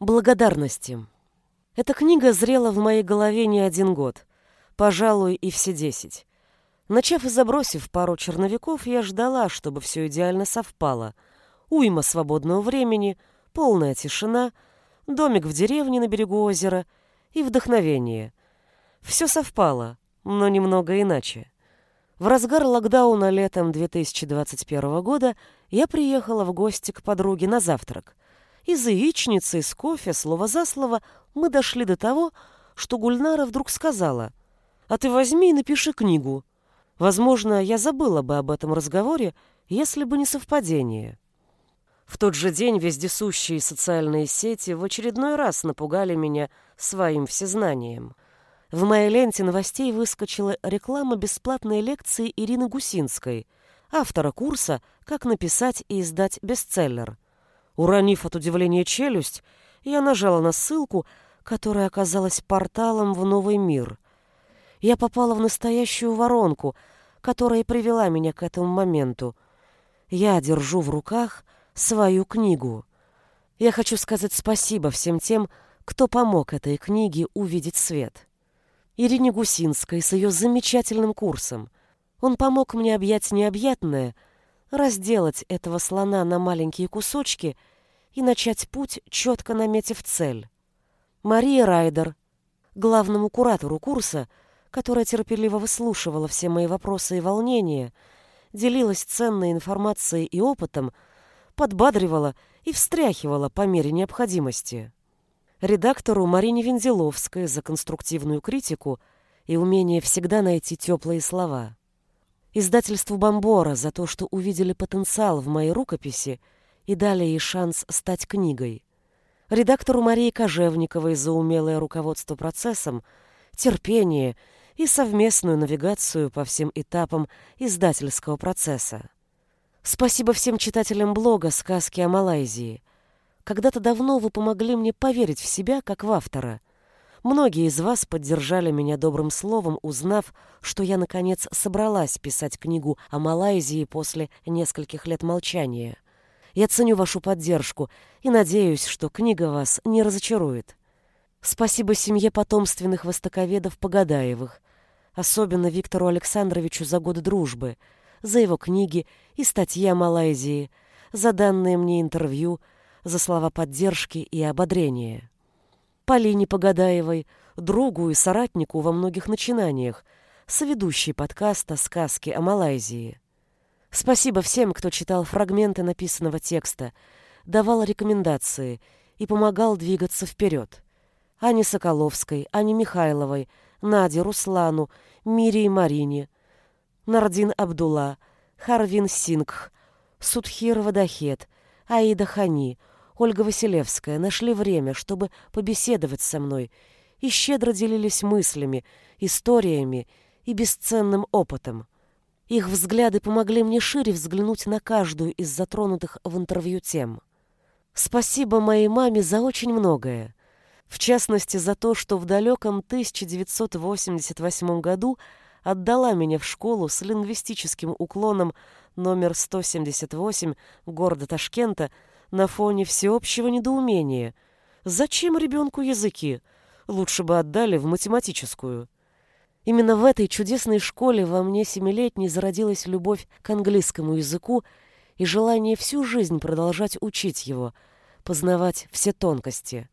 Благодарности. Эта книга зрела в моей голове не один год, пожалуй, и все десять. Начав и забросив пару черновиков, я ждала, чтобы все идеально совпало. Уйма свободного времени, полная тишина, домик в деревне на берегу озера и вдохновение. Все совпало, но немного иначе. В разгар локдауна летом 2021 года я приехала в гости к подруге на завтрак. Из яичницы, из кофе, слово за слово, мы дошли до того, что Гульнара вдруг сказала, «А ты возьми и напиши книгу». Возможно, я забыла бы об этом разговоре, если бы не совпадение. В тот же день вездесущие социальные сети в очередной раз напугали меня своим всезнанием. В моей ленте новостей выскочила реклама бесплатной лекции Ирины Гусинской, автора курса «Как написать и издать бестселлер». Уронив от удивления челюсть, я нажала на ссылку, которая оказалась порталом в новый мир. Я попала в настоящую воронку, которая привела меня к этому моменту. Я держу в руках свою книгу. Я хочу сказать спасибо всем тем, кто помог этой книге увидеть свет. Ирине Гусинской с ее замечательным курсом. Он помог мне объять необъятное — разделать этого слона на маленькие кусочки и начать путь, четко наметив цель. Мария Райдер, главному куратору курса, которая терпеливо выслушивала все мои вопросы и волнения, делилась ценной информацией и опытом, подбадривала и встряхивала по мере необходимости. Редактору Марине Вензеловской за конструктивную критику и умение всегда найти теплые слова издательству «Бомбора» за то, что увидели потенциал в моей рукописи и дали ей шанс стать книгой, редактору Марии Кожевниковой за умелое руководство процессом, терпение и совместную навигацию по всем этапам издательского процесса. Спасибо всем читателям блога «Сказки о Малайзии». Когда-то давно вы помогли мне поверить в себя как в автора – Многие из вас поддержали меня добрым словом, узнав, что я, наконец, собралась писать книгу о Малайзии после нескольких лет молчания. Я ценю вашу поддержку и надеюсь, что книга вас не разочарует. Спасибо семье потомственных востоковедов Погадаевых, особенно Виктору Александровичу за годы дружбы, за его книги и статьи о Малайзии, за данные мне интервью, за слова поддержки и ободрения. Полине Погадаевой, другу и соратнику во многих начинаниях, соведущей подкаста «Сказки о Малайзии». Спасибо всем, кто читал фрагменты написанного текста, давал рекомендации и помогал двигаться вперед. Ане Соколовской, Ане Михайловой, Наде Руслану, Мире и Марине, Нардин Абдулла, Харвин Сингх, Судхир Вадахет, Аида Хани — Ольга Василевская нашли время, чтобы побеседовать со мной и щедро делились мыслями, историями и бесценным опытом. Их взгляды помогли мне шире взглянуть на каждую из затронутых в интервью тем. Спасибо моей маме за очень многое. В частности, за то, что в далеком 1988 году отдала меня в школу с лингвистическим уклоном номер 178 города Ташкента – на фоне всеобщего недоумения. Зачем ребенку языки? Лучше бы отдали в математическую. Именно в этой чудесной школе во мне семилетней зародилась любовь к английскому языку и желание всю жизнь продолжать учить его, познавать все тонкости.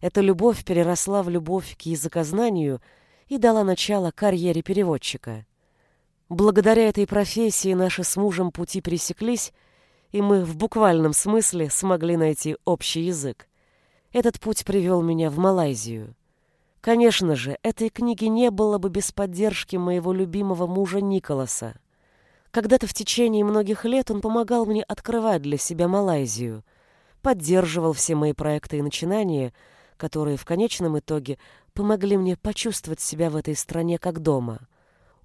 Эта любовь переросла в любовь к языкознанию и дала начало карьере переводчика. Благодаря этой профессии наши с мужем пути пересеклись, и мы в буквальном смысле смогли найти общий язык. Этот путь привел меня в Малайзию. Конечно же, этой книги не было бы без поддержки моего любимого мужа Николаса. Когда-то в течение многих лет он помогал мне открывать для себя Малайзию, поддерживал все мои проекты и начинания, которые в конечном итоге помогли мне почувствовать себя в этой стране как дома.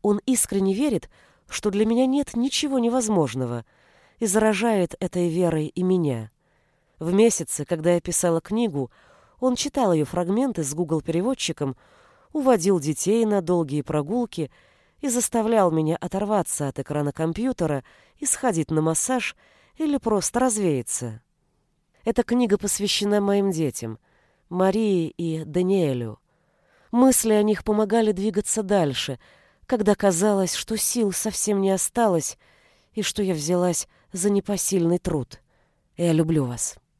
Он искренне верит, что для меня нет ничего невозможного — и заражает этой верой и меня. В месяце, когда я писала книгу, он читал ее фрагменты с Google-переводчиком, уводил детей на долгие прогулки и заставлял меня оторваться от экрана компьютера и сходить на массаж или просто развеяться. Эта книга посвящена моим детям, Марии и Даниэлю. Мысли о них помогали двигаться дальше, когда казалось, что сил совсем не осталось и что я взялась за непосильный труд. Я люблю вас.